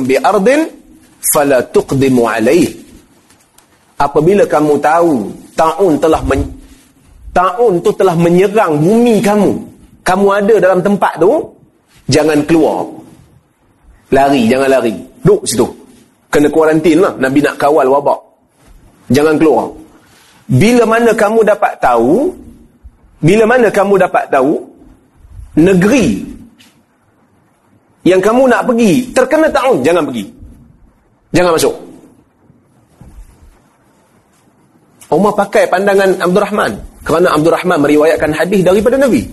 ta'un bi ardin fala tuqdimu alaih. Apabila kamu tahu ta'un telah men, ta'un tu telah menyerang bumi kamu kamu ada dalam tempat tu jangan keluar. Lari jangan lari. Duduk situ. Kena kuarantin lah Nabi nak kawal wabak. Jangan keluar. Bila mana kamu dapat tahu bila mana kamu dapat tahu negeri yang kamu nak pergi terkena ta'un jangan pergi. Jangan masuk. Umar pakai pandangan Abdul Rahman kerana Abdul Rahman meriwayatkan hadis daripada Nabi.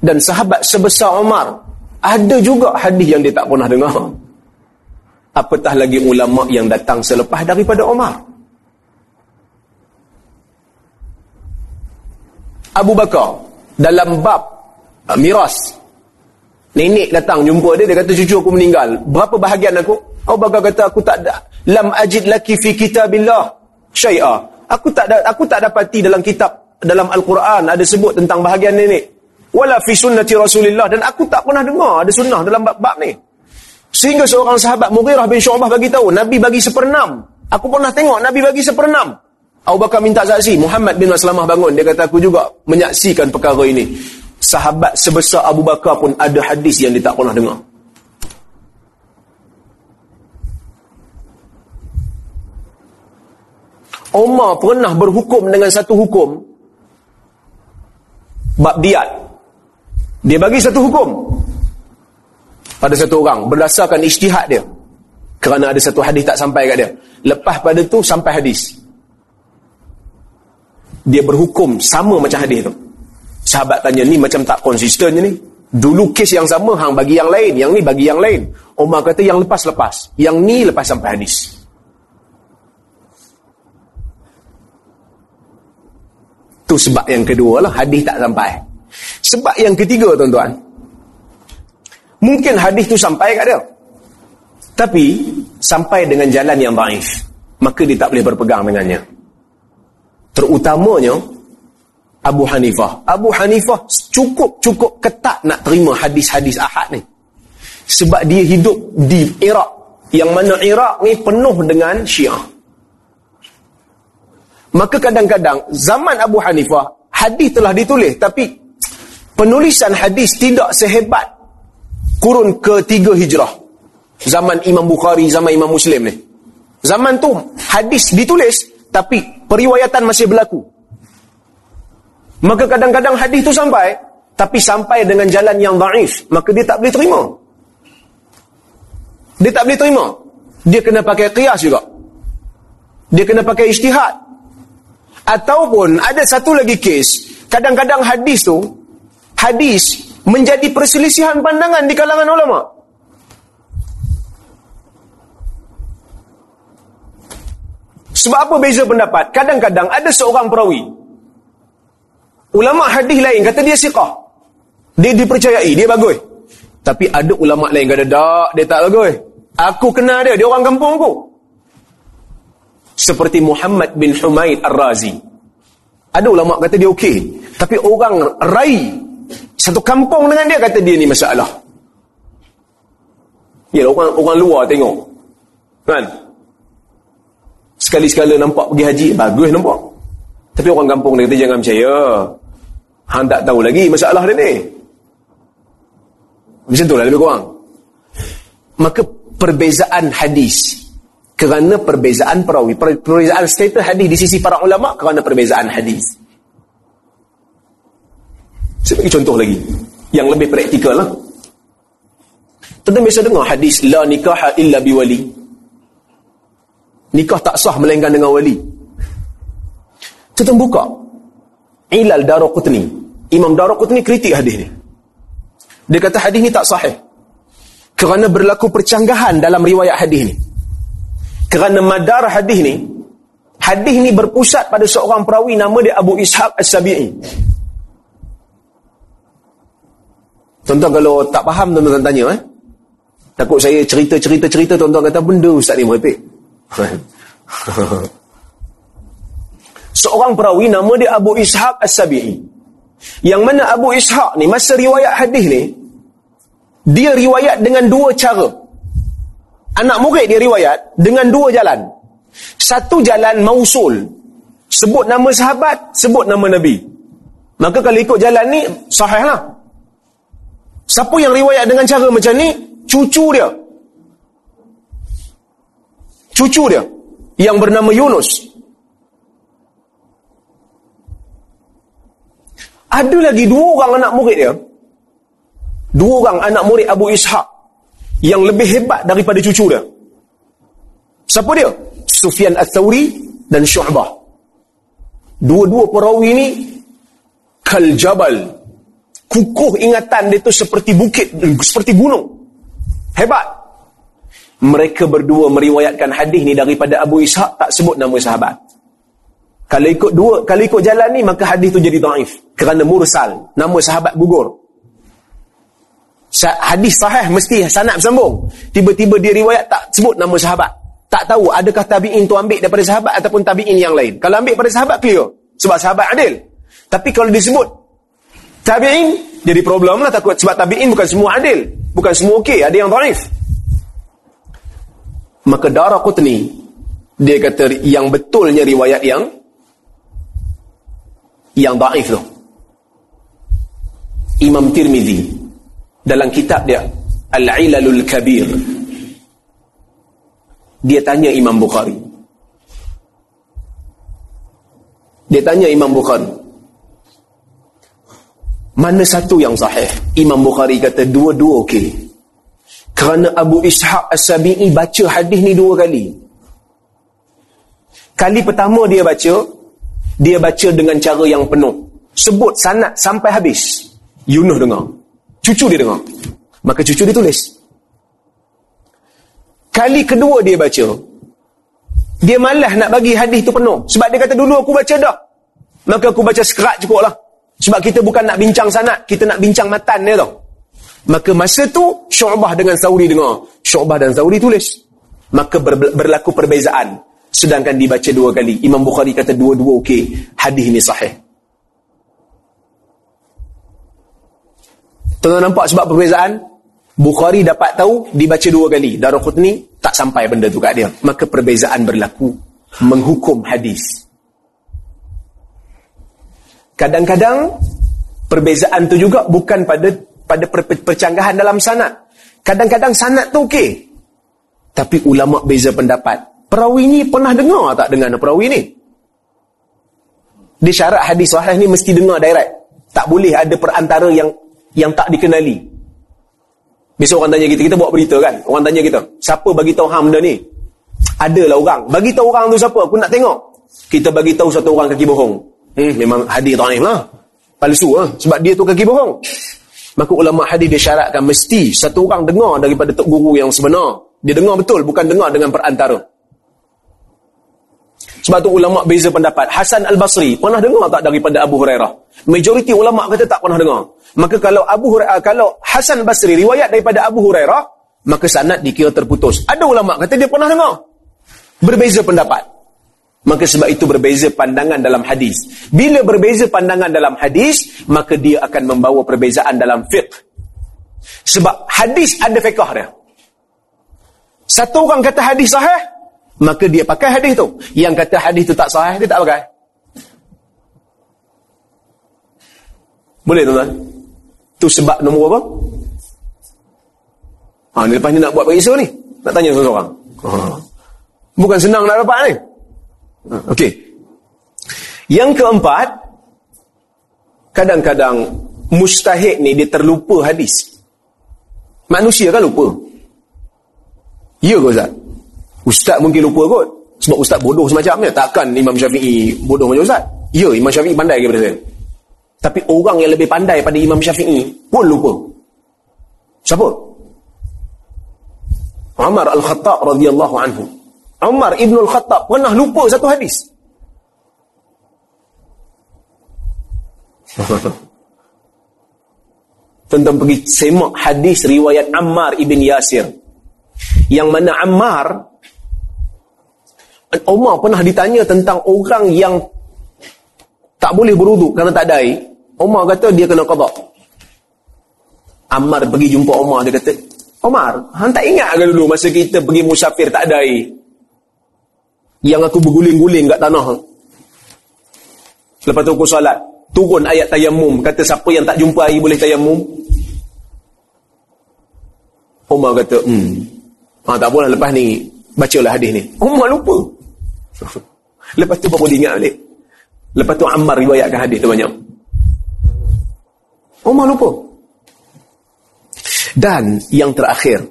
Dan sahabat sebesar Umar ada juga hadis yang dia tak pernah dengar. Apatah lagi ulama yang datang selepas daripada Umar? Abu Bakar dalam bab uh, miras Nenek datang jumpa dia, dia kata cucu aku meninggal. Berapa bahagian aku? Abu Bakar kata aku tak ada. Lam ajid laki fi kitabillah syai'a. Aku tak da, aku tak dapati dalam kitab dalam Al-Quran ada sebut tentang bahagian nenek. Wala fi sunnati Rasulillah dan aku tak pernah dengar ada sunnah dalam bab-bab ni. Sehingga seorang sahabat Mughirah bin Syu'bah bagi tahu Nabi bagi seperenam. Aku pernah tengok Nabi bagi seperenam. Abu Bakar minta saksi. Muhammad bin Maslamah bangun. Dia kata aku juga menyaksikan perkara ini sahabat sebesar Abu Bakar pun ada hadis yang dia tak pernah dengar. Umar pernah berhukum dengan satu hukum bab diat. Dia bagi satu hukum pada satu orang berdasarkan ijtihad dia. Kerana ada satu hadis tak sampai kat dia. Lepas pada tu sampai hadis. Dia berhukum sama macam hadis tu. Sahabat tanya, ni macam tak konsisten ni. Dulu kes yang sama, hang bagi yang lain. Yang ni bagi yang lain. Umar kata, yang lepas-lepas. Yang ni lepas sampai hadis. Tu sebab yang kedua lah, hadis tak sampai. Sebab yang ketiga, tuan-tuan. Mungkin hadis tu sampai kat dia. Tapi, sampai dengan jalan yang baif. Maka dia tak boleh berpegang dengannya. Terutamanya, Abu Hanifah. Abu Hanifah cukup-cukup ketat nak terima hadis-hadis ahad ni. Sebab dia hidup di Iraq. Yang mana Iraq ni penuh dengan syiah. Maka kadang-kadang zaman Abu Hanifah, hadis telah ditulis. Tapi penulisan hadis tidak sehebat kurun ketiga hijrah. Zaman Imam Bukhari, zaman Imam Muslim ni. Zaman tu hadis ditulis tapi periwayatan masih berlaku. Maka kadang-kadang hadis tu sampai tapi sampai dengan jalan yang dhaif, maka dia tak boleh terima. Dia tak boleh terima. Dia kena pakai qiyas juga. Dia kena pakai ijtihad. Ataupun ada satu lagi kes, kadang-kadang hadis tu hadis menjadi perselisihan pandangan di kalangan ulama. Sebab apa beza pendapat? Kadang-kadang ada seorang perawi Ulama hadis lain kata dia siqah. Dia dipercayai, dia bagus. Tapi ada ulama lain kata tak, dia tak bagus. Aku kenal dia, dia orang kampung aku. Seperti Muhammad bin Humaid Ar-Razi. Ada ulama kata dia okey, tapi orang rai satu kampung dengan dia kata dia ni masalah. Ya, orang orang luar tengok. Kan? Sekali-sekala nampak pergi haji, bagus nampak. Tapi orang kampung dia kata jangan percaya. Hang tak tahu lagi masalah dia ni. Macam itulah lebih kurang. Maka perbezaan hadis kerana perbezaan perawi, perbezaan status hadis di sisi para ulama kerana perbezaan hadis. Saya bagi contoh lagi yang lebih praktikal lah. Tentang biasa dengar hadis la nikah illa biwali. Nikah tak sah melainkan dengan wali. Kita buka Ilal Daraqutni Imam Daraqutni kritik hadis ni. Dia kata hadis ni tak sahih. Kerana berlaku percanggahan dalam riwayat hadis ni. Kerana madar hadis ni, hadis ni berpusat pada seorang perawi nama dia Abu Ishaq As-Sabi'i. Tuan-tuan kalau tak faham tuan-tuan tanya eh. Takut saya cerita-cerita-cerita tuan-tuan kata benda ustaz ni merepek. seorang perawi nama dia Abu Ishaq As-Sabi'i. Yang mana Abu Ishaq ni masa riwayat hadis ni dia riwayat dengan dua cara. anak murid dia riwayat dengan dua jalan. Satu jalan mausul. Sebut nama sahabat, sebut nama Nabi. Maka kalau ikut jalan ni, sahih lah. Siapa yang riwayat dengan cara macam ni? Cucu dia. Cucu dia. Yang bernama Yunus. Ada lagi dua orang anak murid dia. Dua orang anak murid Abu Ishaq. Yang lebih hebat daripada cucu dia. Siapa dia? Sufyan Al-Thawri dan Syu'bah. Dua-dua perawi ni kal jabal. Kukuh ingatan dia tu seperti bukit, seperti gunung. Hebat. Mereka berdua meriwayatkan hadis ni daripada Abu Ishaq tak sebut nama sahabat. Kalau ikut dua, kalau ikut jalan ni maka hadis tu jadi dhaif kerana mursal, nama sahabat gugur. Hadis sahih mesti sanad bersambung. Tiba-tiba dia riwayat tak sebut nama sahabat. Tak tahu adakah tabi'in tu ambil daripada sahabat ataupun tabi'in yang lain. Kalau ambil daripada sahabat, clear. Sebab sahabat adil. Tapi kalau disebut tabi'in, jadi problem lah takut. Sebab tabi'in bukan semua adil. Bukan semua okey. Ada yang dhaif. Maka darah dia kata yang betulnya riwayat yang yang dhaif tu. Imam Tirmizi dalam kitab dia Al-Ilalul Kabir dia tanya Imam Bukhari. Dia tanya Imam Bukhari. Mana satu yang sahih? Imam Bukhari kata dua-dua okey. Kerana Abu Ishaq As-Sabi'i baca hadis ni dua kali. Kali pertama dia baca, dia baca dengan cara yang penuh. Sebut sanat sampai habis. Yunus dengar. Cucu dia dengar. Maka cucu dia tulis. Kali kedua dia baca. Dia malah nak bagi hadis tu penuh. Sebab dia kata dulu aku baca dah. Maka aku baca sekerat cukup lah. Sebab kita bukan nak bincang sanat. Kita nak bincang matan dia tau. Maka masa tu Syu'bah dengan Sauri dengar. Syu'bah dan Sauri tulis. Maka ber, berlaku perbezaan. Sedangkan dibaca dua kali. Imam Bukhari kata dua-dua okey. Hadis ni sahih. Tuan-tuan nampak sebab perbezaan? Bukhari dapat tahu dibaca dua kali. Daruqutni tak sampai benda tu kat dia. Maka perbezaan berlaku. Menghukum hadis. Kadang-kadang perbezaan tu juga bukan pada pada per, per, percanggahan dalam sanat. Kadang-kadang sanat tu okey. Tapi ulama beza pendapat. Perawi ni pernah dengar tak dengan perawi ni? Di syarat hadis sahih ni mesti dengar direct. Tak boleh ada perantara yang yang tak dikenali. Biasa orang tanya kita, kita buat berita kan? Orang tanya kita, siapa bagi tahu benda ni? Adalah orang. Bagi tahu orang tu siapa? Aku nak tengok. Kita bagi tahu satu orang kaki bohong. Hmm, memang hadis dhaif lah. Palsu lah. Sebab dia tu kaki bohong. Maka ulama hadis dia syaratkan mesti satu orang dengar daripada tok guru yang sebenar. Dia dengar betul, bukan dengar dengan perantara. Sebab tu ulama beza pendapat. Hasan Al-Basri pernah dengar tak daripada Abu Hurairah? Majoriti ulama kata tak pernah dengar. Maka kalau Abu Hurairah, kalau Hasan Basri riwayat daripada Abu Hurairah, maka sanad dikira terputus. Ada ulama kata dia pernah dengar. Berbeza pendapat. Maka sebab itu berbeza pandangan dalam hadis. Bila berbeza pandangan dalam hadis, maka dia akan membawa perbezaan dalam fiqh. Sebab hadis ada fiqh dia. Satu orang kata hadis sahih, maka dia pakai hadis tu. Yang kata hadis tu tak sahih, dia tak pakai. Boleh tuan-tuan? Tu sebab nombor apa? Ha, ni lepas ni nak buat periksa ni. Nak tanya seseorang. Ha. Bukan senang nak dapat ni. Ha, Okey. Yang keempat, kadang-kadang mustahik ni dia terlupa hadis. Manusia kan lupa. Ya ke Ustaz? Ustaz mungkin lupa kot. Sebab Ustaz bodoh semacamnya. Takkan Imam Syafi'i bodoh macam Ustaz? Ya, Imam Syafi'i pandai daripada saya. Tapi orang yang lebih pandai pada Imam Syafi'i pun lupa. Siapa? Umar Al-Khattab radhiyallahu anhu. Umar Ibn Al-Khattab pernah lupa satu hadis. Tentang pergi semak hadis riwayat Ammar Ibn Yasir. Yang mana Ammar Umar pernah ditanya tentang orang yang tak boleh beruduk kerana tak ada air. Umar kata dia kena qada. Ammar pergi jumpa Umar dia kata, Omar, hang tak ingat ke dulu masa kita pergi musafir tak ada air? Yang aku berguling-guling kat tanah. Lepas tu aku solat. Turun ayat tayamum. Kata siapa yang tak jumpa air boleh tayamum. Omar kata, hmm. Ha, tak apalah lepas ni. Bacalah hadis ni. Omar lupa. lepas tu baru dia ingat balik. Lepas tu Ammar riwayatkan hadis tu banyak. Omar lupa. Dan yang terakhir.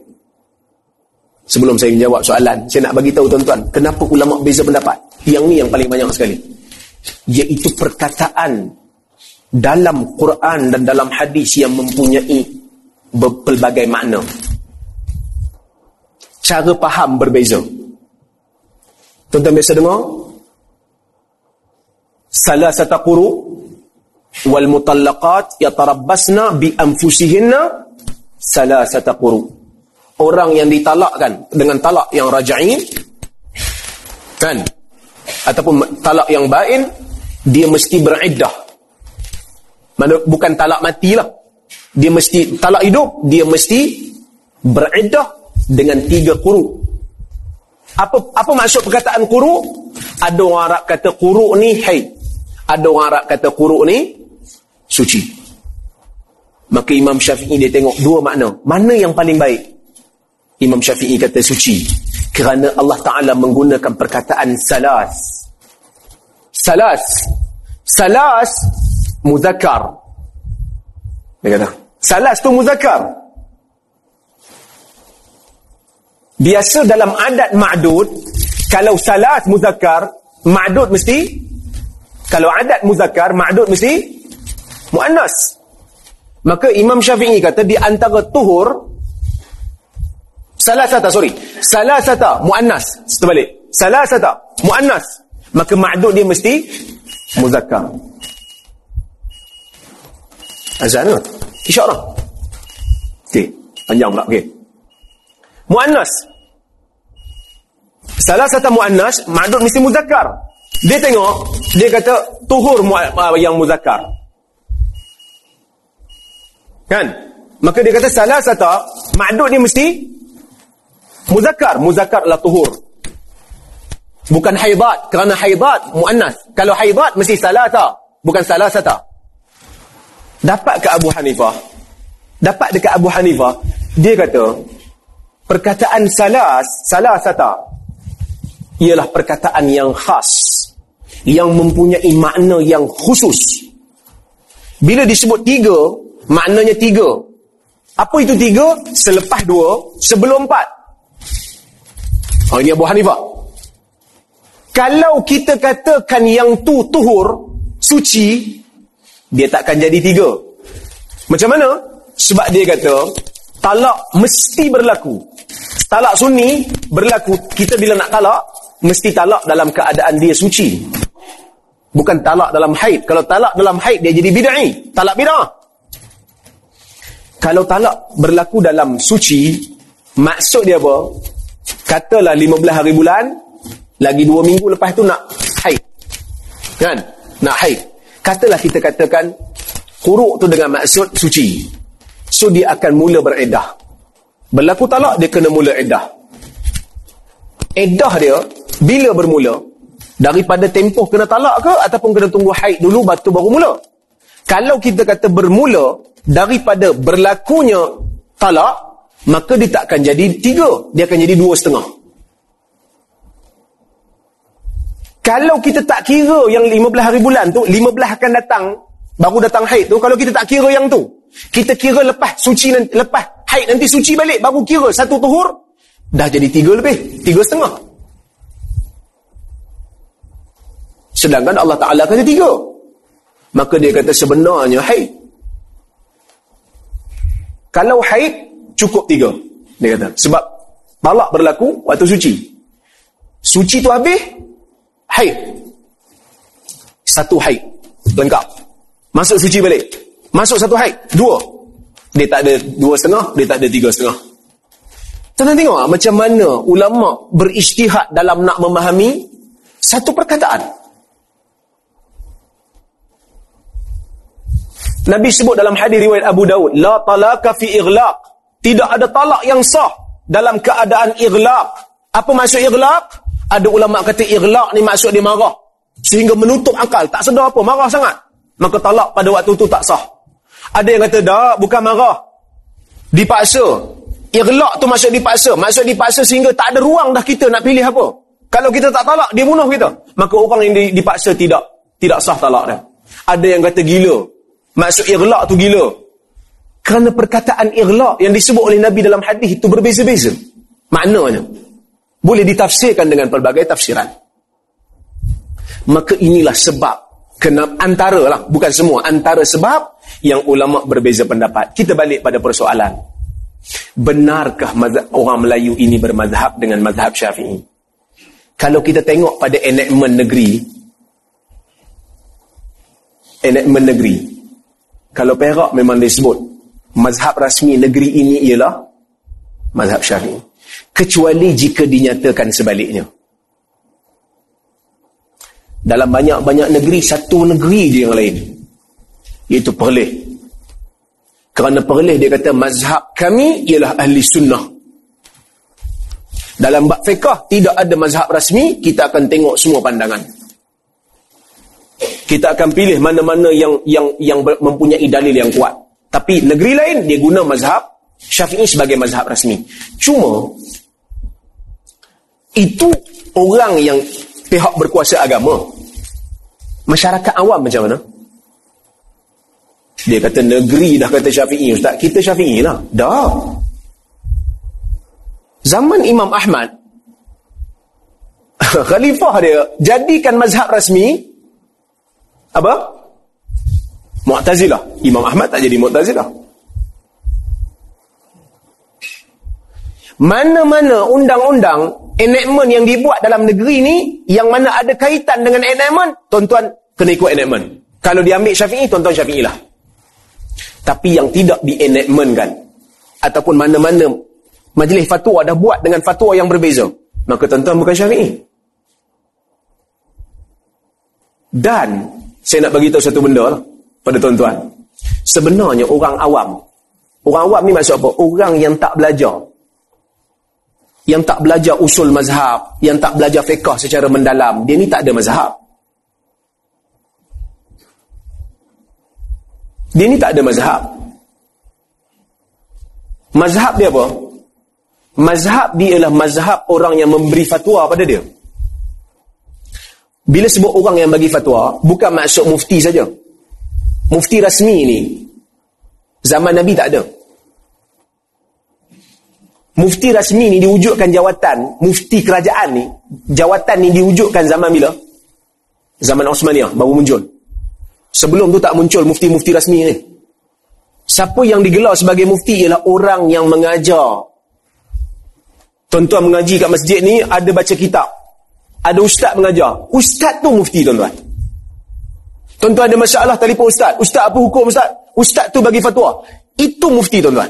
Sebelum saya menjawab soalan. Saya nak bagi tahu tuan-tuan. Kenapa ulama beza pendapat. Yang ni yang paling banyak sekali. Iaitu perkataan. Dalam Quran dan dalam hadis yang mempunyai pelbagai makna. Cara faham berbeza. Tuan-tuan biasa dengar? Salah satu quru wal mutallaqat yatarabbasna bi anfusihinna salah satu quru. Orang yang ditalakkan dengan talak yang raja'in kan ataupun talak yang bain dia mesti beriddah. Bukan talak matilah. Dia mesti talak hidup, dia mesti beriddah dengan tiga quru. Apa apa maksud perkataan quru? Ada orang Arab kata quru ni haid. Ada orang Arab kata quru ni suci. Maka Imam Syafi'i dia tengok dua makna. Mana yang paling baik? Imam Syafi'i kata suci. Kerana Allah Ta'ala menggunakan perkataan salas. Salas. Salas muzakar. Dia kata. Salas tu muzakar. Biasa dalam adat ma'dud, kalau salas muzakar, ma'dud mesti, kalau adat muzakar, ma'dud mesti, mu'annas. Maka Imam Syafi'i kata di antara tuhur, salah sata, sorry, salah sata, mu'annas. Seterbalik. Salah sata, mu'annas. Maka ma'dud dia mesti, muzakar. Azan ke? Isyarah. Okey, panjang pula. Okey. Mu'annas. Salah satu mu'annas, ma'dud mesti muzakkar. Dia tengok, dia kata tuhur yang muzakkar. Kan? Maka dia kata salah satu, ma'dud dia mesti muzakkar. Muzakkar adalah tuhur. Bukan haidat. Kerana haidat mu'annas. Kalau haidat mesti salah satu. Bukan salah satu. Dapat ke Abu Hanifah? Dapat dekat Abu Hanifah, dia kata, perkataan salas, salah sata, ialah perkataan yang khas, yang mempunyai makna yang khusus. Bila disebut tiga, maknanya tiga. Apa itu tiga? Selepas dua, sebelum empat. Oh, ini Abu Hanifah. Kalau kita katakan yang tu tuhur, suci, dia takkan jadi tiga. Macam mana? Sebab dia kata, talak mesti berlaku talak sunni berlaku kita bila nak talak mesti talak dalam keadaan dia suci. Bukan talak dalam haid. Kalau talak dalam haid dia jadi bid'ah. Talak bid'ah. Kalau talak berlaku dalam suci maksud dia apa? Katalah 15 hari bulan lagi 2 minggu lepas tu nak haid. Kan? Nak haid. Katalah kita katakan kuruk tu dengan maksud suci. So dia akan mula beredah Berlaku talak, dia kena mula edah. Edah dia, bila bermula, daripada tempoh kena talak ke, ataupun kena tunggu haid dulu, batu baru mula. Kalau kita kata bermula, daripada berlakunya talak, maka dia tak akan jadi tiga, dia akan jadi dua setengah. Kalau kita tak kira yang 15 hari bulan tu, 15 akan datang, baru datang haid tu, kalau kita tak kira yang tu, kita kira lepas suci nanti, lepas haid nanti suci balik baru kira satu tuhur dah jadi tiga lebih tiga setengah sedangkan Allah Ta'ala kata tiga. Maka dia kata sebenarnya haid. Kalau haid cukup tiga. Dia kata sebab talak berlaku waktu suci. Suci tu habis haid. Satu haid lengkap. Masuk suci balik. Masuk satu haid dua. Dia tak ada dua setengah, dia tak ada tiga setengah. Tuan-tuan tengok macam mana ulama beristihad dalam nak memahami satu perkataan. Nabi sebut dalam hadis riwayat Abu Daud, la talaka fi ighlaq. Tidak ada talak yang sah dalam keadaan iglaq. Apa maksud iglaq? Ada ulama kata iglaq ni maksud dia marah. Sehingga menutup akal. Tak sedar apa, marah sangat. Maka talak pada waktu tu tak sah. Ada yang kata, tak, bukan marah. Dipaksa. Iglaq tu maksud dipaksa. Maksud dipaksa sehingga tak ada ruang dah kita nak pilih apa. Kalau kita tak talak, dia bunuh kita. Maka orang yang dipaksa tidak tidak sah talak dia. Ada yang kata gila. Maksud iglaq tu gila. Kerana perkataan iglaq yang disebut oleh Nabi dalam hadis itu berbeza-beza. Maknanya. Boleh ditafsirkan dengan pelbagai tafsiran. Maka inilah sebab. Kenapa, antara lah. Bukan semua. Antara sebab yang ulama berbeza pendapat. Kita balik pada persoalan. Benarkah orang Melayu ini bermazhab dengan mazhab syafi'i? Kalau kita tengok pada enactment negeri. Enactment negeri. Kalau Perak memang disebut mazhab rasmi negeri ini ialah mazhab syafi'i. Kecuali jika dinyatakan sebaliknya. Dalam banyak-banyak negeri, satu negeri je yang lain. Iaitu Perleh. Kerana Perleh dia kata mazhab kami ialah ahli sunnah. Dalam bab fiqah tidak ada mazhab rasmi, kita akan tengok semua pandangan. Kita akan pilih mana-mana yang yang yang mempunyai dalil yang kuat. Tapi negeri lain dia guna mazhab Syafi'i sebagai mazhab rasmi. Cuma itu orang yang pihak berkuasa agama. Masyarakat awam macam mana? Dia kata negeri dah kata Syafi'i ustaz. Kita Syafi'i lah. Dah. Zaman Imam Ahmad khalifah dia jadikan mazhab rasmi apa? Mu'tazilah. Imam Ahmad tak jadi Mu'tazilah. Mana-mana undang-undang enactment yang dibuat dalam negeri ni yang mana ada kaitan dengan enactment, tuan-tuan kena ikut enactment. Kalau diambil Syafi'i, tuan-tuan Syafi'i lah. Tapi yang tidak di enactment kan ataupun mana-mana majlis fatwa dah buat dengan fatwa yang berbeza, maka tuan-tuan bukan Syafi'i. Dan saya nak bagi tahu satu benda lah pada tuan-tuan. Sebenarnya orang awam. Orang awam ni maksud apa? Orang yang tak belajar. Yang tak belajar usul mazhab. Yang tak belajar fiqah secara mendalam. Dia ni tak ada mazhab. Dia ni tak ada mazhab. Mazhab dia apa? Mazhab dia ialah mazhab orang yang memberi fatwa pada dia. Bila sebut orang yang bagi fatwa, bukan maksud mufti saja. Mufti rasmi ni zaman Nabi tak ada. Mufti rasmi ni diwujudkan jawatan mufti kerajaan ni jawatan ni diwujudkan zaman bila? Zaman Osmaniyah baru muncul. Sebelum tu tak muncul mufti-mufti rasmi ni. Siapa yang digelar sebagai mufti ialah orang yang mengajar. Tuan-tuan mengaji kat masjid ni ada baca kitab ada ustaz mengajar ustaz tu mufti tuan-tuan Tuan-tuan ada masalah telefon ustaz. Ustaz apa hukum ustaz? Ustaz tu bagi fatwa. Itu mufti tuan-tuan.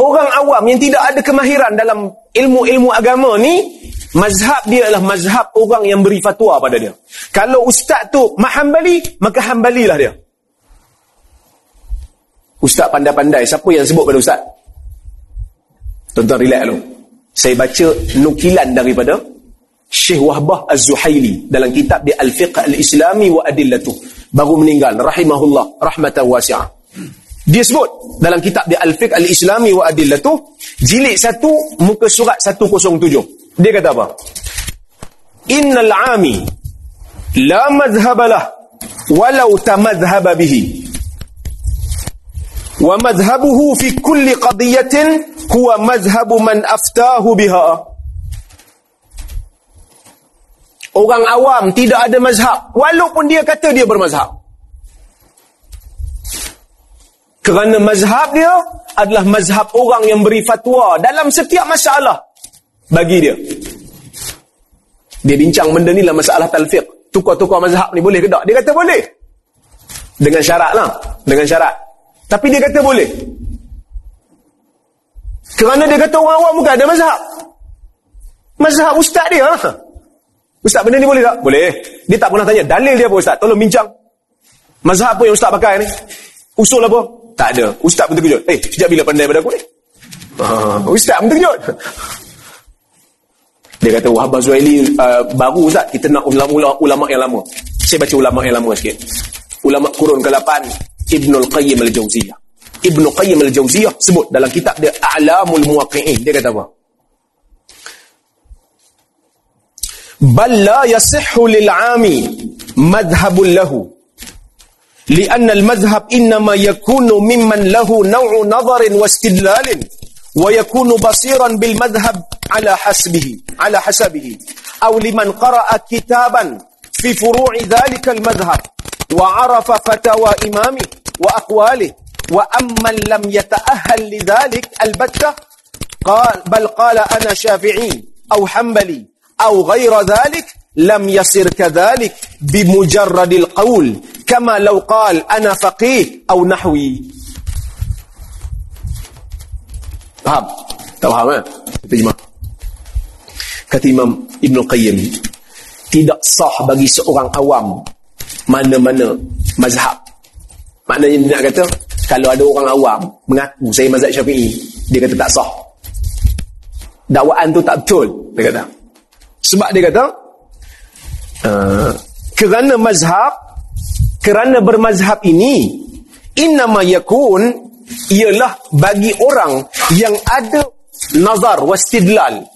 Orang awam yang tidak ada kemahiran dalam ilmu-ilmu agama ni, mazhab dia adalah mazhab orang yang beri fatwa pada dia. Kalau ustaz tu mahambali, maka hambalilah dia. Ustaz pandai-pandai, siapa yang sebut pada ustaz? Tuan-tuan relax dulu. Saya baca nukilan daripada Syekh Wahbah Az-Zuhaili dalam kitab dia Al-Fiqh Al-Islami wa Adillatuh. Baru meninggal rahimahullah rahmatan wasi'ah. Dia sebut dalam kitab dia Al-Fiqh Al-Islami wa Adillatuh jilid 1 muka surat 107 dia kata apa? Innal ami la madhhabalah walau tamadhhaba bihi wa madhhabuhu fi kulli qadiyatin huwa madhhabu man aftahu biha Orang awam tidak ada mazhab. Walaupun dia kata dia bermazhab. Kerana mazhab dia adalah mazhab orang yang beri fatwa dalam setiap masalah bagi dia. Dia bincang benda ni lah masalah talfiq. Tukar-tukar mazhab ni boleh ke tak? Dia kata boleh. Dengan syarat lah. Dengan syarat. Tapi dia kata boleh. Kerana dia kata orang awam bukan ada mazhab. Mazhab ustaz dia. Ha? Ustaz benda ni boleh tak? Boleh. Dia tak pernah tanya dalil dia apa ustaz? Tolong bincang. Mazhab apa yang ustaz pakai ni? Usul apa? Tak ada. Ustaz pun terkejut. Eh, sejak bila pandai pada aku ni? Uh, Ustaz pun terkejut. Dia kata, Wahab Zuhaili uh, baru Ustaz, kita nak ulama-ulama ulama yang lama. Saya baca ulama yang lama sikit. Ulama kurun ke-8, Ibn Al-Qayyim Al-Jawziyah. Ibn Qayyim Al-Jawziyah sebut dalam kitab dia A'lamul Muwaqi'in. Dia kata apa? Bal la yasihhu lil'ami madhhabun lahu. لأن المذهب إنما يكون ممن له نوع نظر واستدلال ويكون بصيرا بالمذهب على حسبه على حسبه أو لمن قرأ كتابا في فروع ذلك المذهب وعرف فتوى إمامه وأقواله. وأمن لم يتأهل لذلك البتة. قال بل قال أنا شافعي أو حنبلي أو غير ذلك لم يصر كذلك بمجرد القول. كما لو قال أنا فقيه أو نحوي. فهم؟ فهم eh? terjemah kata Imam Ibn Qayyim tidak sah bagi seorang awam mana-mana mazhab. Maknanya dia nak kata kalau ada orang awam mengaku saya mazhab syafi'i dia kata tak sah. Dakwaan tu tak betul dia kata. Sebab dia kata uh, kerana mazhab kerana bermazhab ini innama yakun ialah bagi orang yang ada nazar wastidlal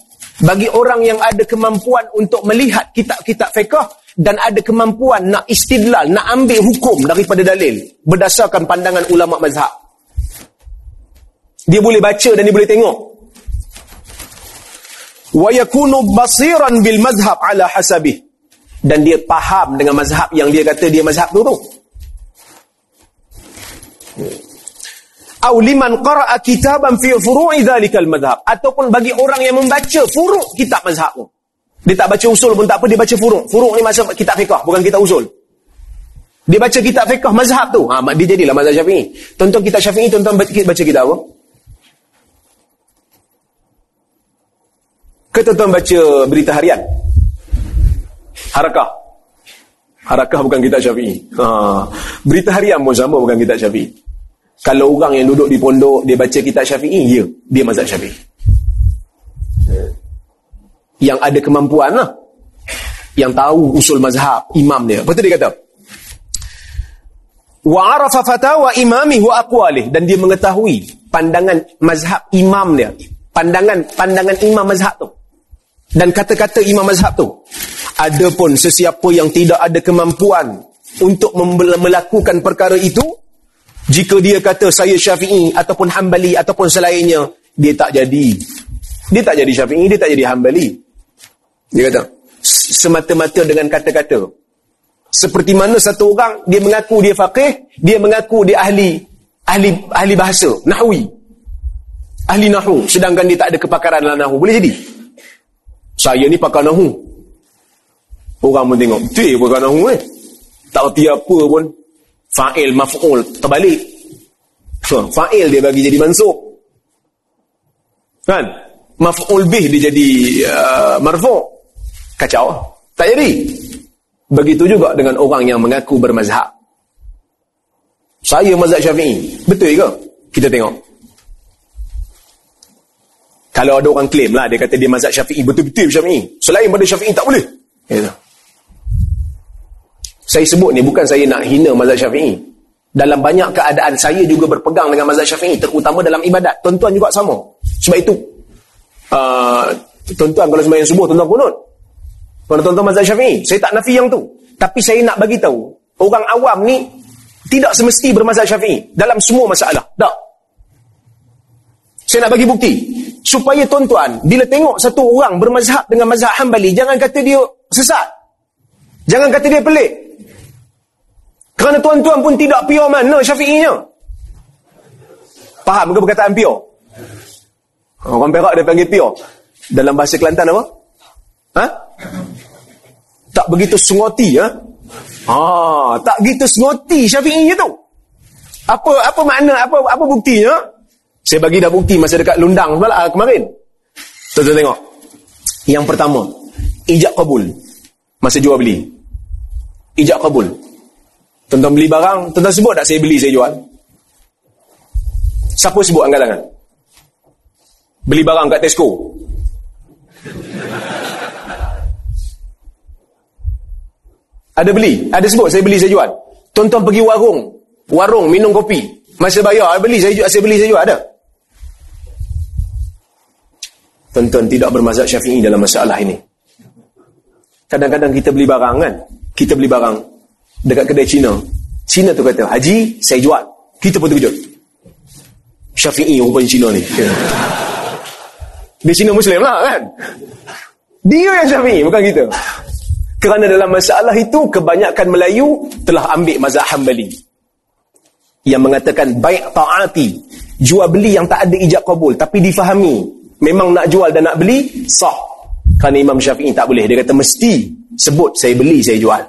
bagi orang yang ada kemampuan untuk melihat kitab-kitab fiqh dan ada kemampuan nak istidlal, nak ambil hukum daripada dalil berdasarkan pandangan ulama mazhab. Dia boleh baca dan dia boleh tengok. Wa yakunu basiran bil mazhab ala hasabih. Dan dia faham dengan mazhab yang dia kata dia mazhab tu tu. Au liman qara'a kitaban fi furu'i dhalikal mazhab ataupun bagi orang yang membaca furu' kitab mazhab tu. Dia tak baca usul pun tak apa, dia baca furuk. Furuk ni masa kitab fiqah, bukan kitab usul. Dia baca kitab fiqah mazhab tu. Ha, dia jadilah mazhab syafi'i. Tonton kitab syafi'i, tonton baca, kitab apa? Ke tonton baca berita harian? Harakah. Harakah bukan kitab syafi'i. Ha, berita harian pun sama bukan kitab syafi'i. Kalau orang yang duduk di pondok, dia baca kitab syafi'i, ya, dia mazhab syafi'i yang ada kemampuan lah. Yang tahu usul mazhab imam dia. Betul dia kata? Wa arafa fatawa imami wa aqwalih dan dia mengetahui pandangan mazhab imam dia. Pandangan pandangan imam mazhab tu. Dan kata-kata imam mazhab tu. Adapun sesiapa yang tidak ada kemampuan untuk melakukan perkara itu, jika dia kata saya syafi'i ataupun hambali ataupun selainnya, dia tak jadi. Dia tak jadi syafi'i, dia tak jadi hambali. Dia kata, semata-mata dengan kata-kata. Seperti mana satu orang, dia mengaku dia faqih, dia mengaku dia ahli ahli ahli bahasa, nahwi. Ahli nahu, sedangkan dia tak ada kepakaran dalam nahu. Boleh jadi? Saya ni pakar nahu. Orang pun tengok, betul pakar nahu eh. Tak erti apa pun. Fa'il, maf'ul, terbalik. So, fa'il dia bagi jadi mansuk. Kan? Maf'ul bih dia jadi uh, marfu' kacau. Tak jadi. Begitu juga dengan orang yang mengaku bermazhab. Saya mazhab syafi'i. Betul ke? Kita tengok. Kalau ada orang claim lah dia kata dia mazhab syafi'i. Betul-betul syafi'i. Selain pada syafi'i tak boleh. Gitu. saya sebut ni bukan saya nak hina mazhab syafi'i. Dalam banyak keadaan saya juga berpegang dengan mazhab syafi'i terutama dalam ibadat. Tuan-tuan juga sama. Sebab itu uh, tuan-tuan kalau sembahyang subuh tuan-tuan kunut pada tuan-tuan mazhab syafi'i. Saya tak nafi yang tu. Tapi saya nak bagi tahu orang awam ni tidak semesti bermazhab syafi'i dalam semua masalah. Tak. Saya nak bagi bukti. Supaya tuan-tuan, bila tengok satu orang bermazhab dengan mazhab hambali, jangan kata dia sesat. Jangan kata dia pelik. Kerana tuan-tuan pun tidak pure mana syafi'inya. Faham ke perkataan pure? Orang Perak dia panggil pure. Dalam bahasa Kelantan apa? Ha? Tak begitu sengoti ya. Ha, tak begitu sengoti Syafi'i tu. Apa apa makna apa apa buktinya? Saya bagi dah bukti masa dekat Lundang ah, kemarin. Tuan-tuan tengok. Yang pertama, ijab kabul. Masa jual beli. Ijab kabul. Tuan-tuan beli barang, tuan-tuan sebut tak saya beli, saya jual? Siapa sebut anggalangan? Beli barang kat Tesco. Ada beli? Ada sebut saya beli saya jual. Tuan-tuan pergi warung, warung minum kopi. Masa bayar, beli saya jual, saya beli saya jual ada. Tuan-tuan tidak bermazhab Syafi'i dalam masalah ini. Kadang-kadang kita beli barang kan? Kita beli barang dekat kedai Cina. Cina tu kata, Haji, saya jual. Kita pun terkejut. Syafi'i rupanya Cina ni. Dia Cina Muslim lah kan? Dia yang Syafi'i, bukan kita. Kerana dalam masalah itu, kebanyakan Melayu telah ambil mazhab Hanbali. Yang mengatakan, baik ta'ati, jual beli yang tak ada ijab kabul, tapi difahami. Memang nak jual dan nak beli, sah. Kerana Imam Syafi'i tak boleh. Dia kata, mesti sebut saya beli, saya jual.